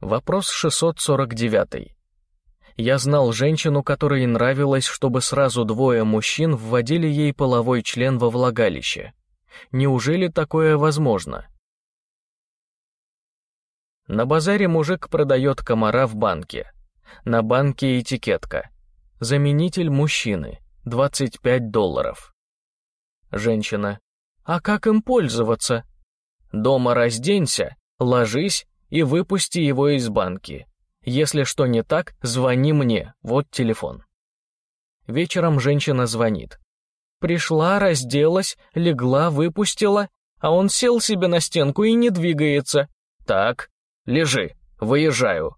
Вопрос 649. Я знал женщину, которой нравилось, чтобы сразу двое мужчин вводили ей половой член во влагалище. Неужели такое возможно? На базаре мужик продает комара в банке. На банке этикетка. Заменитель мужчины. 25 долларов. Женщина. А как им пользоваться? Дома разденься, ложись и выпусти его из банки. Если что не так, звони мне, вот телефон. Вечером женщина звонит. Пришла, разделась, легла, выпустила, а он сел себе на стенку и не двигается. Так, лежи, выезжаю.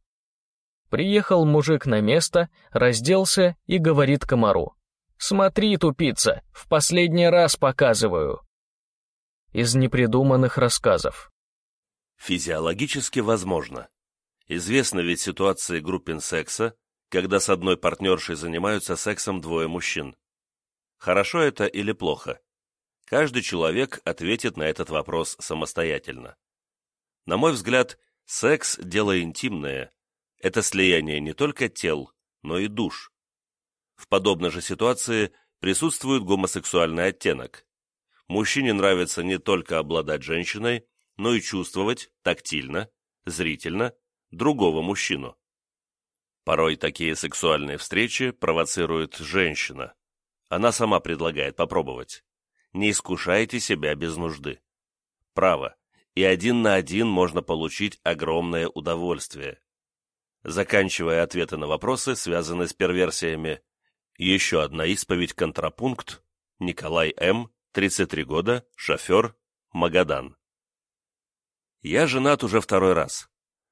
Приехал мужик на место, разделся и говорит комару. «Смотри, тупица, в последний раз показываю». Из непридуманных рассказов. Физиологически возможно. Известны ведь ситуации группин секса, когда с одной партнершей занимаются сексом двое мужчин. Хорошо это или плохо? Каждый человек ответит на этот вопрос самостоятельно. На мой взгляд, секс – дело интимное. Это слияние не только тел, но и душ. В подобной же ситуации присутствует гомосексуальный оттенок. Мужчине нравится не только обладать женщиной, но и чувствовать тактильно, зрительно другого мужчину. Порой такие сексуальные встречи провоцирует женщина. Она сама предлагает попробовать. Не искушайте себя без нужды. Право, и один на один можно получить огромное удовольствие. Заканчивая ответы на вопросы, связанные с перверсиями, еще одна исповедь-контрапункт. Николай М., 33 года, шофер, Магадан. Я женат уже второй раз.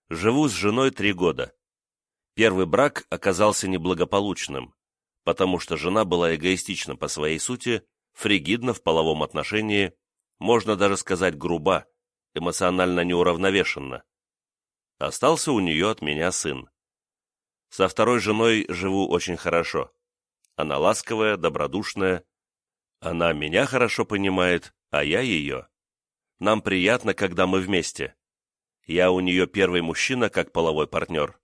Живу с женой три года. Первый брак оказался неблагополучным, потому что жена была эгоистична по своей сути, фригидна в половом отношении, можно даже сказать груба, эмоционально неуравновешенна. Остался у нее от меня сын. Со второй женой живу очень хорошо. Она ласковая, добродушная. Она меня хорошо понимает, а я ее. Нам приятно, когда мы вместе. Я у нее первый мужчина, как половой партнер.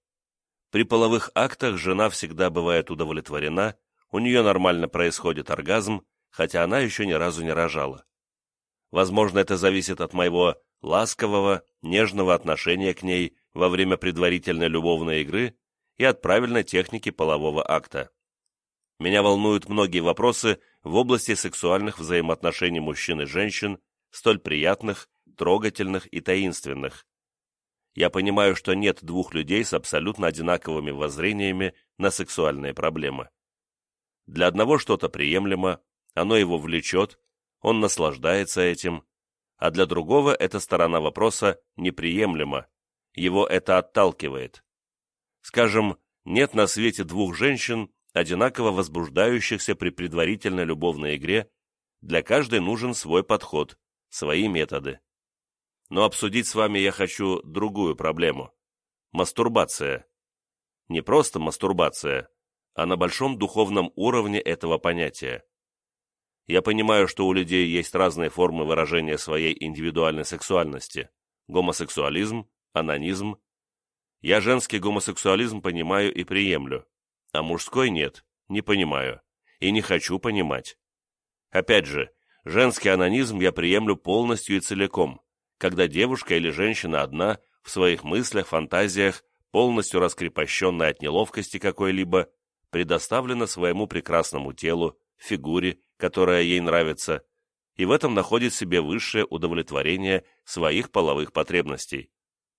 При половых актах жена всегда бывает удовлетворена, у нее нормально происходит оргазм, хотя она еще ни разу не рожала. Возможно, это зависит от моего ласкового, нежного отношения к ней во время предварительной любовной игры и от правильной техники полового акта. Меня волнуют многие вопросы в области сексуальных взаимоотношений мужчин и женщин, столь приятных, трогательных и таинственных я понимаю, что нет двух людей с абсолютно одинаковыми воззрениями на сексуальные проблемы. Для одного что-то приемлемо, оно его влечет, он наслаждается этим, а для другого эта сторона вопроса неприемлема, его это отталкивает. Скажем, нет на свете двух женщин, одинаково возбуждающихся при предварительной любовной игре, для каждой нужен свой подход, свои методы. Но обсудить с вами я хочу другую проблему. Мастурбация. Не просто мастурбация, а на большом духовном уровне этого понятия. Я понимаю, что у людей есть разные формы выражения своей индивидуальной сексуальности. Гомосексуализм, анонизм. Я женский гомосексуализм понимаю и приемлю, а мужской нет, не понимаю и не хочу понимать. Опять же, женский анонизм я приемлю полностью и целиком, когда девушка или женщина одна, в своих мыслях, фантазиях, полностью раскрепощенная от неловкости какой-либо, предоставлена своему прекрасному телу, фигуре, которая ей нравится, и в этом находит себе высшее удовлетворение своих половых потребностей.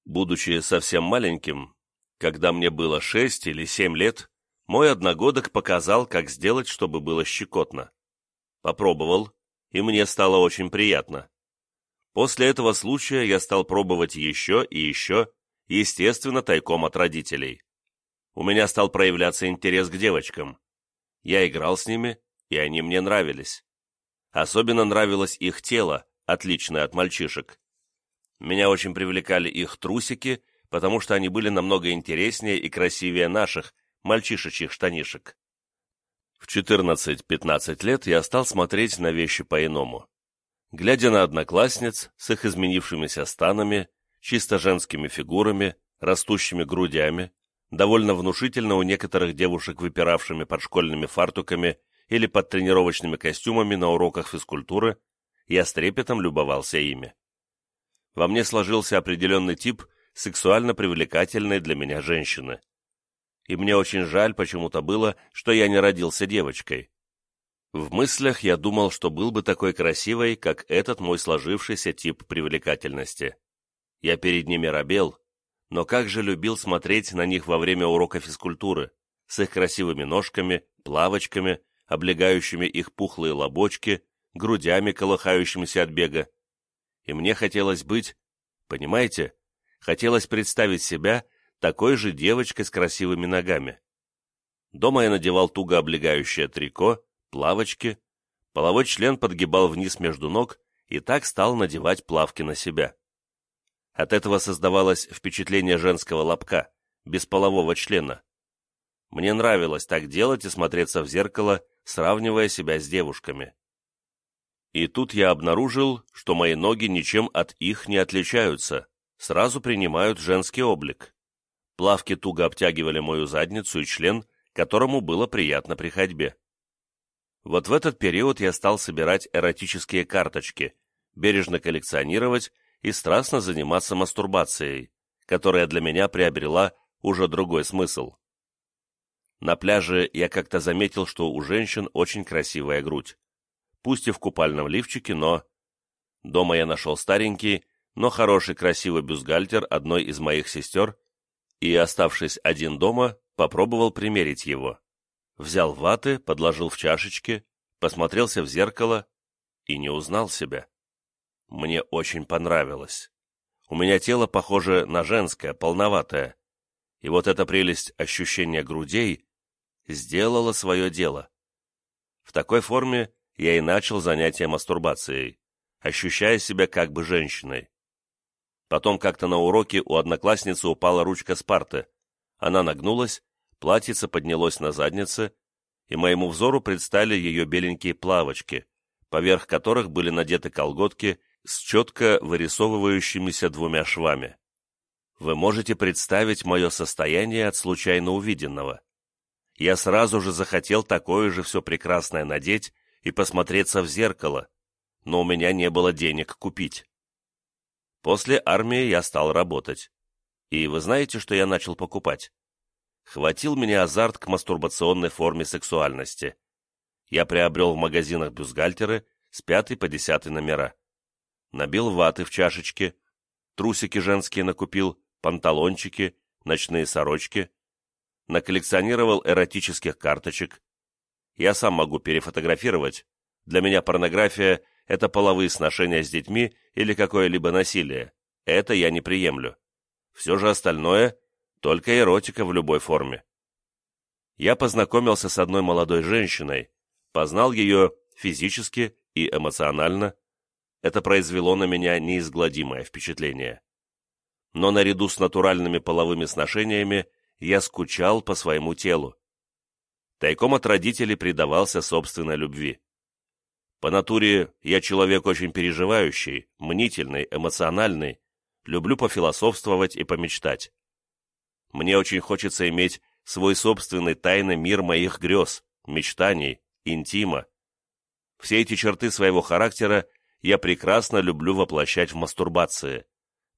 Будучи совсем маленьким, когда мне было шесть или семь лет, мой одногодок показал, как сделать, чтобы было щекотно. Попробовал, и мне стало очень приятно. После этого случая я стал пробовать еще и еще, естественно, тайком от родителей. У меня стал проявляться интерес к девочкам. Я играл с ними, и они мне нравились. Особенно нравилось их тело, отличное от мальчишек. Меня очень привлекали их трусики, потому что они были намного интереснее и красивее наших, мальчишечьих штанишек. В 14-15 лет я стал смотреть на вещи по-иному глядя на одноклассниц с их изменившимися станами, чисто женскими фигурами, растущими грудями, довольно внушительно у некоторых девушек выпиравшими под школьными фартуками или под тренировочными костюмами на уроках физкультуры, я с трепетом любовался ими. Во мне сложился определенный тип сексуально привлекательной для меня женщины. И мне очень жаль почему-то было, что я не родился девочкой. В мыслях я думал, что был бы такой красивой, как этот мой сложившийся тип привлекательности. Я перед ними робел, но как же любил смотреть на них во время урока физкультуры, с их красивыми ножками, плавочками, облегающими их пухлые лобочки, грудями, колыхающимися от бега. И мне хотелось быть, понимаете, хотелось представить себя такой же девочкой с красивыми ногами. Дома я надевал туго облегающее трико, плавочки, половой член подгибал вниз между ног и так стал надевать плавки на себя. От этого создавалось впечатление женского лобка, без полового члена. Мне нравилось так делать и смотреться в зеркало, сравнивая себя с девушками. И тут я обнаружил, что мои ноги ничем от их не отличаются, сразу принимают женский облик. Плавки туго обтягивали мою задницу и член, которому было приятно при ходьбе. Вот в этот период я стал собирать эротические карточки, бережно коллекционировать и страстно заниматься мастурбацией, которая для меня приобрела уже другой смысл. На пляже я как-то заметил, что у женщин очень красивая грудь. Пусть и в купальном лифчике, но... Дома я нашел старенький, но хороший красивый бюстгальтер одной из моих сестер и, оставшись один дома, попробовал примерить его. Взял ваты, подложил в чашечки, посмотрелся в зеркало и не узнал себя. Мне очень понравилось. У меня тело похоже на женское, полноватое. И вот эта прелесть ощущения грудей сделала свое дело. В такой форме я и начал занятия мастурбацией, ощущая себя как бы женщиной. Потом как-то на уроке у одноклассницы упала ручка с парты. Она нагнулась, платьице поднялось на заднице, и моему взору предстали ее беленькие плавочки, поверх которых были надеты колготки с четко вырисовывающимися двумя швами. Вы можете представить мое состояние от случайно увиденного. Я сразу же захотел такое же все прекрасное надеть и посмотреться в зеркало, но у меня не было денег купить. После армии я стал работать. И вы знаете, что я начал покупать? Хватил меня азарт к мастурбационной форме сексуальности. Я приобрел в магазинах бюстгальтеры с пятой по десятый номера. Набил ваты в чашечке, трусики женские накупил, панталончики, ночные сорочки. Наколлекционировал эротических карточек. Я сам могу перефотографировать. Для меня порнография — это половые сношения с детьми или какое-либо насилие. Это я не приемлю. Все же остальное только эротика в любой форме. Я познакомился с одной молодой женщиной, познал ее физически и эмоционально. Это произвело на меня неизгладимое впечатление. Но наряду с натуральными половыми сношениями я скучал по своему телу. Тайком от родителей предавался собственной любви. По натуре я человек очень переживающий, мнительный, эмоциональный, люблю пофилософствовать и помечтать. Мне очень хочется иметь свой собственный тайный мир моих грез, мечтаний, интима. Все эти черты своего характера я прекрасно люблю воплощать в мастурбации,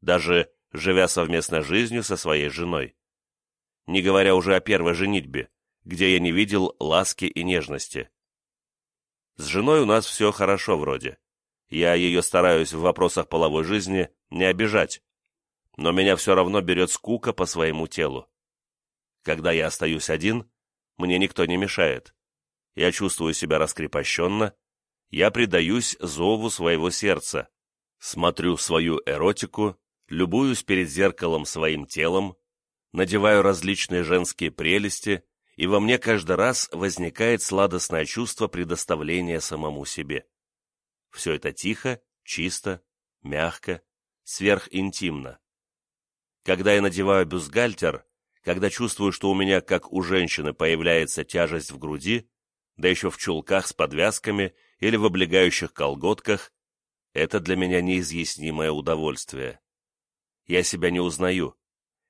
даже живя совместной жизнью со своей женой. Не говоря уже о первой женитьбе, где я не видел ласки и нежности. С женой у нас все хорошо вроде. Я ее стараюсь в вопросах половой жизни не обижать, но меня все равно берет скука по своему телу. Когда я остаюсь один, мне никто не мешает. Я чувствую себя раскрепощенно, я предаюсь зову своего сердца, смотрю свою эротику, любуюсь перед зеркалом своим телом, надеваю различные женские прелести, и во мне каждый раз возникает сладостное чувство предоставления самому себе. Все это тихо, чисто, мягко, сверхинтимно. Когда я надеваю бюстгальтер, когда чувствую, что у меня, как у женщины, появляется тяжесть в груди, да еще в чулках с подвязками или в облегающих колготках, это для меня неизъяснимое удовольствие. Я себя не узнаю.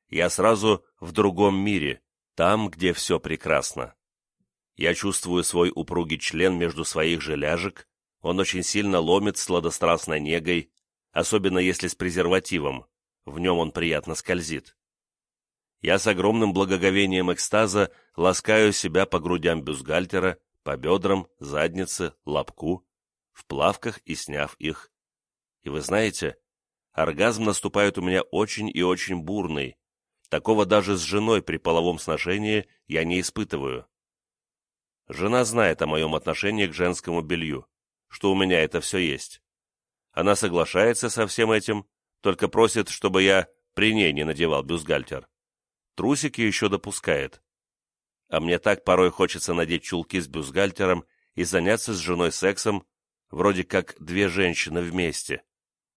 я сразу в другом мире, там, где все прекрасно. Я чувствую свой упругий член между своих же ляжек, он очень сильно ломит сладострастной негой, особенно если с презервативом, в нем он приятно скользит. Я с огромным благоговением экстаза ласкаю себя по грудям бюстгальтера, по бедрам, заднице, лобку, в плавках и сняв их. И вы знаете, оргазм наступает у меня очень и очень бурный. Такого даже с женой при половом сношении я не испытываю. Жена знает о моем отношении к женскому белью, что у меня это все есть. Она соглашается со всем этим, только просит, чтобы я при ней не надевал бюстгальтер. Трусики еще допускает. А мне так порой хочется надеть чулки с бюстгальтером и заняться с женой сексом, вроде как две женщины вместе.